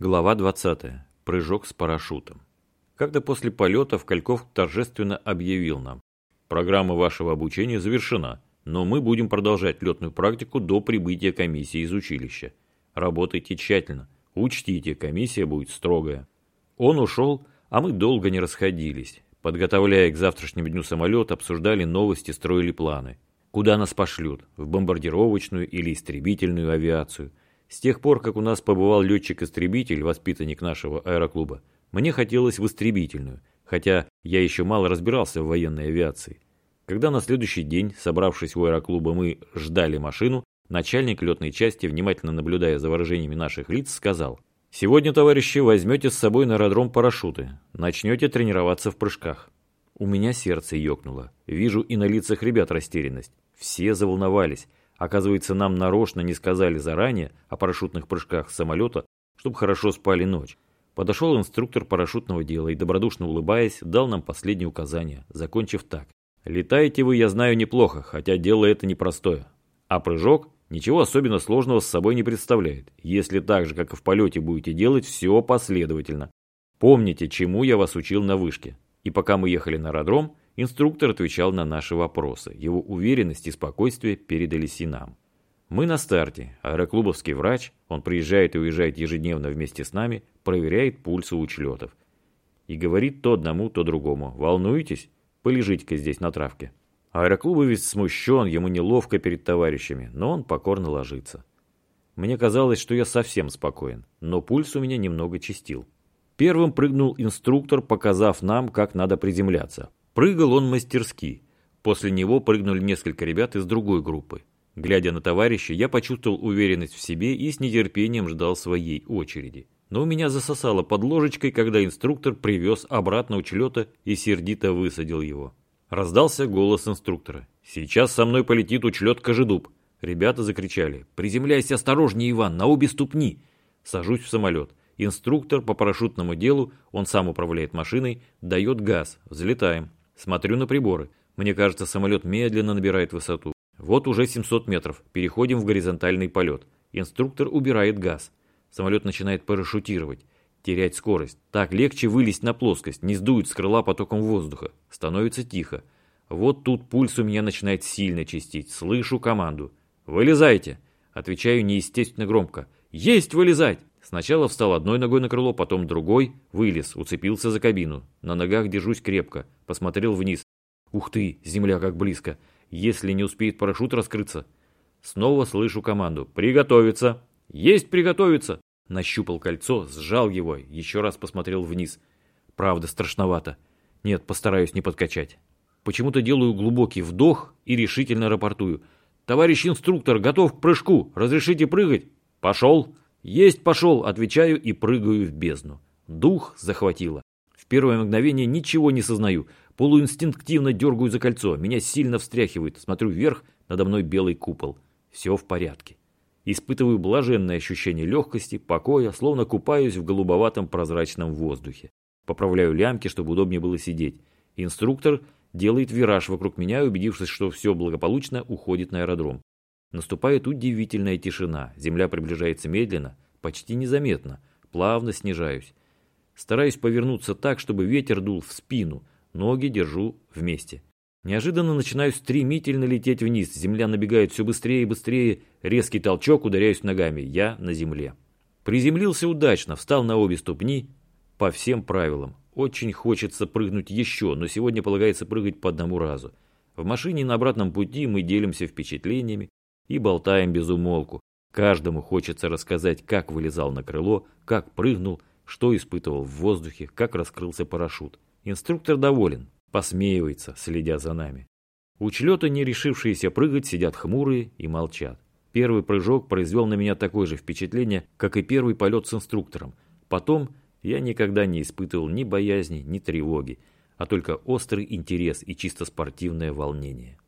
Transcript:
Глава 20. Прыжок с парашютом. Когда после полета Кальков торжественно объявил нам, программа вашего обучения завершена, но мы будем продолжать летную практику до прибытия комиссии из училища. Работайте тщательно, учтите, комиссия будет строгая. Он ушел, а мы долго не расходились. Подготовляя к завтрашнему дню самолет, обсуждали новости, строили планы. Куда нас пошлют? В бомбардировочную или истребительную авиацию – с тех пор, как у нас побывал летчик-истребитель, воспитанник нашего аэроклуба, мне хотелось в истребительную, хотя я еще мало разбирался в военной авиации. Когда на следующий день, собравшись у аэроклуба, мы ждали машину, начальник летной части, внимательно наблюдая за выражениями наших лиц, сказал, «Сегодня, товарищи, возьмете с собой на аэродром парашюты, начнете тренироваться в прыжках». У меня сердце ёкнуло. Вижу и на лицах ребят растерянность. Все заволновались. Оказывается, нам нарочно не сказали заранее о парашютных прыжках с самолета, чтобы хорошо спали ночь. Подошел инструктор парашютного дела и, добродушно улыбаясь, дал нам последние указания, закончив так. «Летаете вы, я знаю, неплохо, хотя дело это непростое. А прыжок ничего особенно сложного с собой не представляет, если так же, как и в полете, будете делать все последовательно. Помните, чему я вас учил на вышке. И пока мы ехали на аэродром, Инструктор отвечал на наши вопросы. Его уверенность и спокойствие передались и нам. Мы на старте. Аэроклубовский врач, он приезжает и уезжает ежедневно вместе с нами, проверяет пульсы учлетов. И говорит то одному, то другому. Волнуетесь? Полежите-ка здесь на травке. Аэроклубовец смущен, ему неловко перед товарищами, но он покорно ложится. Мне казалось, что я совсем спокоен, но пульс у меня немного чистил. Первым прыгнул инструктор, показав нам, как надо приземляться. Прыгал он мастерски. После него прыгнули несколько ребят из другой группы. Глядя на товарища, я почувствовал уверенность в себе и с нетерпением ждал своей очереди. Но у меня засосало под ложечкой, когда инструктор привез обратно учлета и сердито высадил его. Раздался голос инструктора. «Сейчас со мной полетит учлет Кожедуб». Ребята закричали. «Приземляйся осторожнее, Иван, на обе ступни!» Сажусь в самолет. Инструктор по парашютному делу, он сам управляет машиной, дает газ. Взлетаем. Смотрю на приборы. Мне кажется, самолет медленно набирает высоту. Вот уже 700 метров. Переходим в горизонтальный полет. Инструктор убирает газ. Самолет начинает парашютировать. Терять скорость. Так легче вылезть на плоскость. Не сдует с крыла потоком воздуха. Становится тихо. Вот тут пульс у меня начинает сильно чистить. Слышу команду. «Вылезайте!» Отвечаю неестественно громко. «Есть вылезать!» Сначала встал одной ногой на крыло, потом другой, вылез, уцепился за кабину. На ногах держусь крепко, посмотрел вниз. Ух ты, земля как близко. Если не успеет парашют раскрыться. Снова слышу команду. Приготовиться. Есть приготовиться. Нащупал кольцо, сжал его, еще раз посмотрел вниз. Правда, страшновато. Нет, постараюсь не подкачать. Почему-то делаю глубокий вдох и решительно рапортую. «Товарищ инструктор, готов к прыжку. Разрешите прыгать?» «Пошел!» «Есть пошел!» – отвечаю и прыгаю в бездну. Дух захватило. В первое мгновение ничего не сознаю. Полуинстинктивно дергаю за кольцо. Меня сильно встряхивает. Смотрю вверх, надо мной белый купол. Все в порядке. Испытываю блаженное ощущение легкости, покоя, словно купаюсь в голубоватом прозрачном воздухе. Поправляю лямки, чтобы удобнее было сидеть. Инструктор делает вираж вокруг меня, убедившись, что все благополучно, уходит на аэродром. Наступает удивительная тишина. Земля приближается медленно, почти незаметно. Плавно снижаюсь. Стараюсь повернуться так, чтобы ветер дул в спину. Ноги держу вместе. Неожиданно начинаю стремительно лететь вниз. Земля набегает все быстрее и быстрее. Резкий толчок, ударяюсь ногами. Я на земле. Приземлился удачно, встал на обе ступни. По всем правилам. Очень хочется прыгнуть еще, но сегодня полагается прыгать по одному разу. В машине на обратном пути мы делимся впечатлениями, и болтаем без умолку. Каждому хочется рассказать, как вылезал на крыло, как прыгнул, что испытывал в воздухе, как раскрылся парашют. Инструктор доволен, посмеивается, следя за нами. Учлеты, не решившиеся прыгать, сидят хмурые и молчат. Первый прыжок произвел на меня такое же впечатление, как и первый полет с инструктором. Потом я никогда не испытывал ни боязни, ни тревоги, а только острый интерес и чисто спортивное волнение.